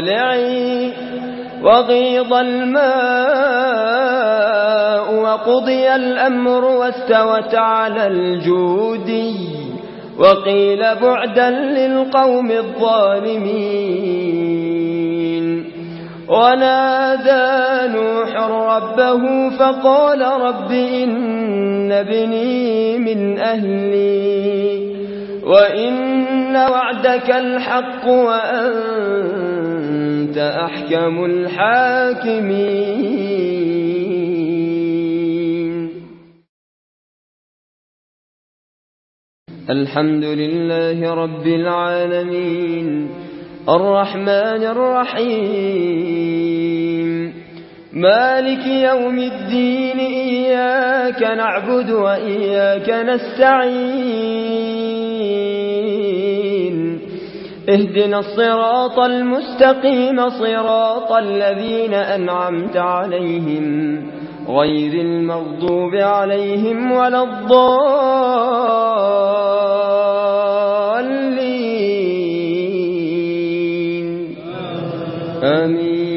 طلعي وغيض الماء وقضي الأمر واستوت على الجودي وقيل بعدا للقوم الظالمين ونادى نوح ربه فقال رب إن بني من أهلي وإن وعدك الحق وأنت أنت أحكم الحاكمين. الحمد لله رب العالمين. الرحمن الرحيم. مالك يوم الدين إياك نعبد وإياك نستعين. اهدنا الصراط المستقيم صراط الذين أنعمت عليهم غير المغضوب عليهم ولا الضالين. آمين.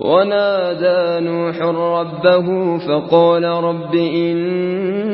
ونادى نوح ربه فقال رب إن